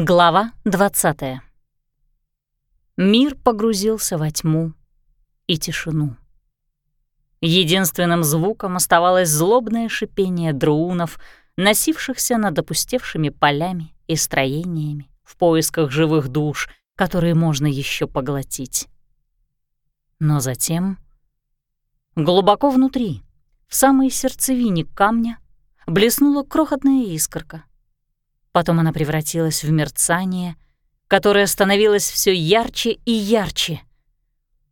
Глава 20. Мир погрузился во тьму и тишину. Единственным звуком оставалось злобное шипение друунов, носившихся над опустевшими полями и строениями в поисках живых душ, которые можно еще поглотить. Но затем, глубоко внутри, в самой сердцевине камня, блеснула крохотная искорка. Потом она превратилась в мерцание, которое становилось все ярче и ярче.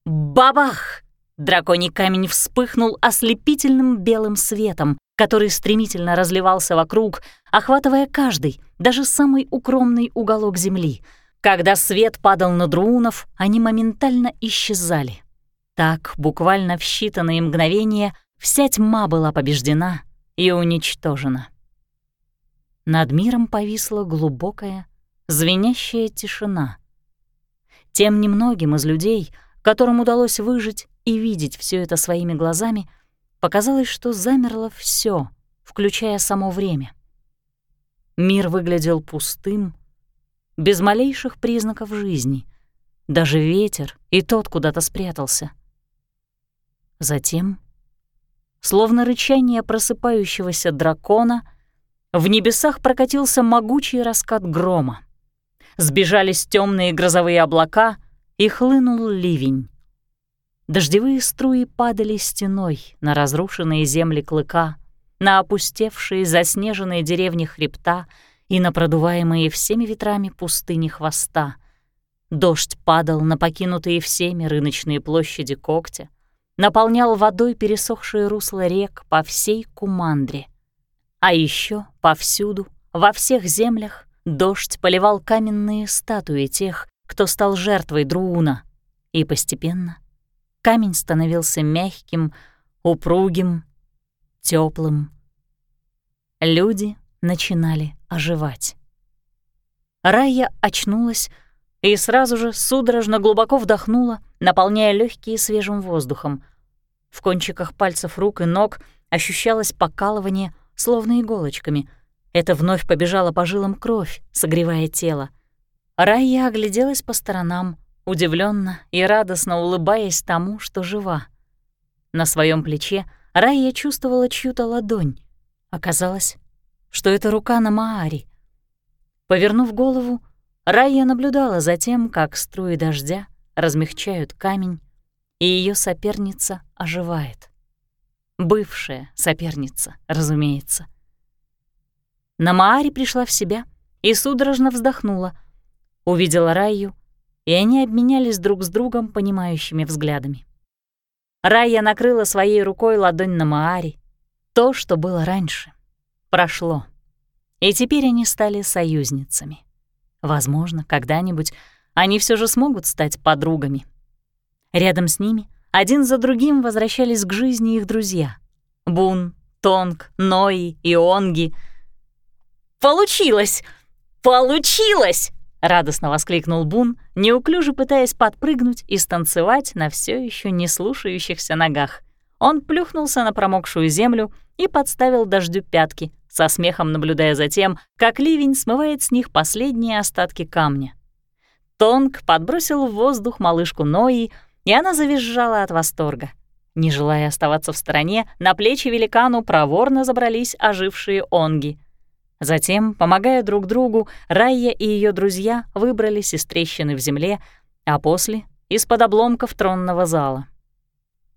Бабах! Драконий камень вспыхнул ослепительным белым светом, который стремительно разливался вокруг, охватывая каждый, даже самый укромный уголок земли. Когда свет падал на друунов, они моментально исчезали. Так, буквально в считанные мгновения, вся тьма была побеждена и уничтожена. Над миром повисла глубокая, звенящая тишина. Тем немногим из людей, которым удалось выжить и видеть все это своими глазами, показалось, что замерло все, включая само время. Мир выглядел пустым, без малейших признаков жизни. Даже ветер и тот куда-то спрятался. Затем, словно рычание просыпающегося дракона — в небесах прокатился могучий раскат грома. Сбежались темные грозовые облака, и хлынул ливень. Дождевые струи падали стеной на разрушенные земли клыка, на опустевшие заснеженные деревни хребта и на продуваемые всеми ветрами пустыни хвоста. Дождь падал на покинутые всеми рыночные площади когтя, наполнял водой пересохшие русла рек по всей Кумандре — а еще повсюду, во всех землях, дождь поливал каменные статуи тех, кто стал жертвой Друуна. И постепенно камень становился мягким, упругим, теплым. Люди начинали оживать. Рая очнулась и сразу же судорожно глубоко вдохнула, наполняя легкие свежим воздухом. В кончиках пальцев рук и ног ощущалось покалывание — словно иголочками. Это вновь побежала по жилам кровь, согревая тело. Райя огляделась по сторонам, удивленно и радостно улыбаясь тому, что жива. На своем плече Райя чувствовала чью-то ладонь. Оказалось, что это рука на Маари. Повернув голову, Райя наблюдала за тем, как струи дождя размягчают камень, и ее соперница оживает. Бывшая соперница, разумеется. Намаари пришла в себя и судорожно вздохнула. Увидела Райю, и они обменялись друг с другом понимающими взглядами. Райя накрыла своей рукой ладонь на Маари. То, что было раньше, прошло. И теперь они стали союзницами. Возможно, когда-нибудь они все же смогут стать подругами. Рядом с ними один за другим возвращались к жизни их друзья — Бун, Тонг, Нои и Онги. «Получилось! Получилось!» — радостно воскликнул Бун, неуклюже пытаясь подпрыгнуть и станцевать на все еще не слушающихся ногах. Он плюхнулся на промокшую землю и подставил дождю пятки, со смехом наблюдая за тем, как ливень смывает с них последние остатки камня. Тонг подбросил в воздух малышку Нои, и она завизжала от восторга. Не желая оставаться в стороне, на плечи великану проворно забрались ожившие онги. Затем, помогая друг другу, Райя и ее друзья выбрались из трещины в земле, а после — из-под обломков тронного зала.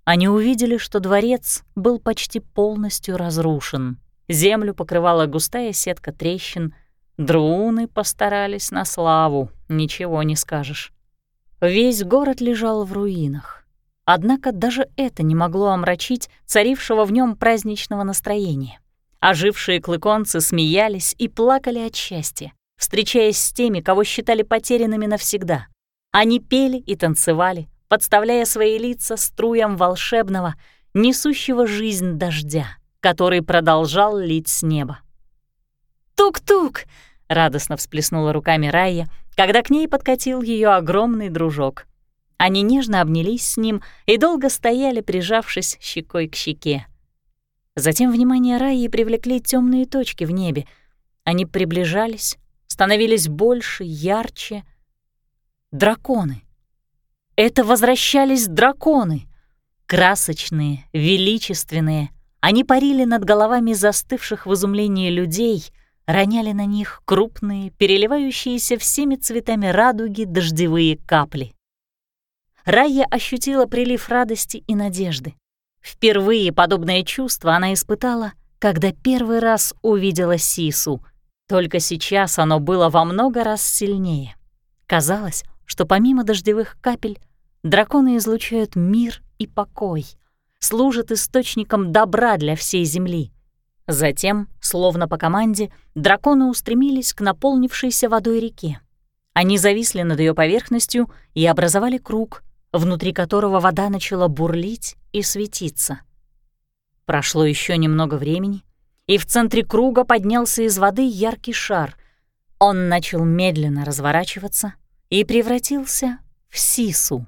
Они увидели, что дворец был почти полностью разрушен. Землю покрывала густая сетка трещин. Друуны постарались на славу, ничего не скажешь. Весь город лежал в руинах. Однако даже это не могло омрачить царившего в нем праздничного настроения. Ожившие клыконцы смеялись и плакали от счастья, встречаясь с теми, кого считали потерянными навсегда. Они пели и танцевали, подставляя свои лица струям волшебного, несущего жизнь дождя, который продолжал лить с неба. «Тук-тук!» — радостно всплеснула руками Райя, когда к ней подкатил ее огромный дружок. Они нежно обнялись с ним и долго стояли, прижавшись щекой к щеке. Затем внимание Раи привлекли темные точки в небе. Они приближались, становились больше, ярче. Драконы. Это возвращались драконы. Красочные, величественные. Они парили над головами застывших в изумлении людей, роняли на них крупные, переливающиеся всеми цветами радуги дождевые капли. Райя ощутила прилив радости и надежды. Впервые подобное чувство она испытала, когда первый раз увидела Сису. Только сейчас оно было во много раз сильнее. Казалось, что помимо дождевых капель драконы излучают мир и покой, служат источником добра для всей Земли. Затем, словно по команде, драконы устремились к наполнившейся водой реке. Они зависли над ее поверхностью и образовали круг, внутри которого вода начала бурлить и светиться. Прошло еще немного времени, и в центре круга поднялся из воды яркий шар. Он начал медленно разворачиваться и превратился в сису,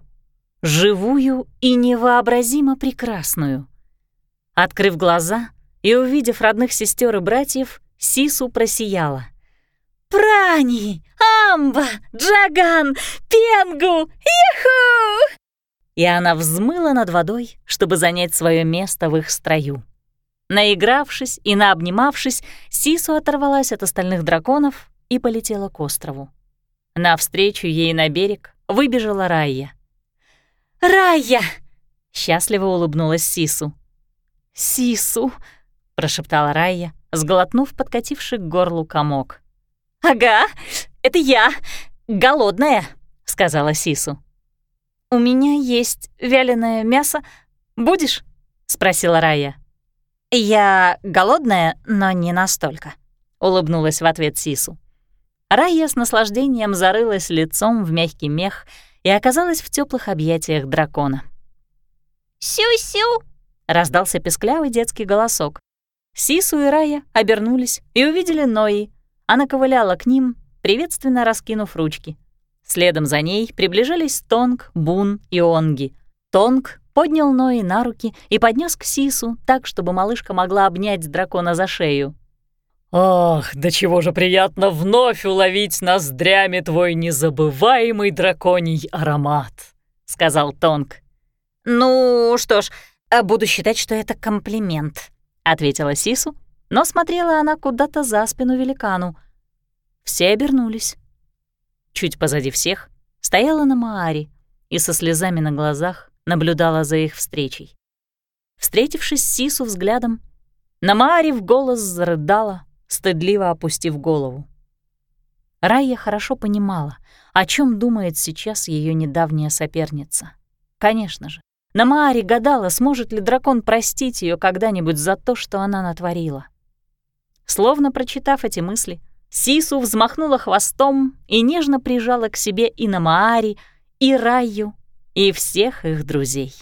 живую и невообразимо прекрасную. Открыв глаза и увидев родных сестер и братьев, Сису просияла. «Прани! Амба! Джаган! Пенгу! Иху!» И она взмыла над водой, чтобы занять свое место в их строю. Наигравшись и наобнимавшись, Сису оторвалась от остальных драконов и полетела к острову. Навстречу ей на берег выбежала Райя. «Райя!» — счастливо улыбнулась Сису. «Сису!» — прошептала Райя, сглотнув подкативший к горлу комок. «Ага, это я, голодная», — сказала Сису. «У меня есть вяленое мясо. Будешь?» — спросила Рая. «Я голодная, но не настолько», — улыбнулась в ответ Сису. Рая с наслаждением зарылась лицом в мягкий мех и оказалась в теплых объятиях дракона. «Сю-сю!» — раздался песклявый детский голосок. Сису и Рая обернулись и увидели Нои. Она ковыляла к ним, приветственно раскинув ручки. Следом за ней приближались Тонг, Бун и Онги. Тонг поднял Нои на руки и поднес к Сису так, чтобы малышка могла обнять дракона за шею. «Ах, да чего же приятно вновь уловить ноздрями твой незабываемый драконий аромат», — сказал Тонг. «Ну что ж, а буду считать, что это комплимент», — ответила Сису, но смотрела она куда-то за спину великану. Все обернулись. Чуть позади всех стояла на Маари и со слезами на глазах наблюдала за их встречей. Встретившись с Сису взглядом, Намаари в голос зарыдала, стыдливо опустив голову. Райя хорошо понимала, о чем думает сейчас ее недавняя соперница. Конечно же, Намаари гадала, сможет ли дракон простить ее когда-нибудь за то, что она натворила. Словно прочитав эти мысли, Сису взмахнула хвостом и нежно прижала к себе и Намаари, и Раю, и всех их друзей.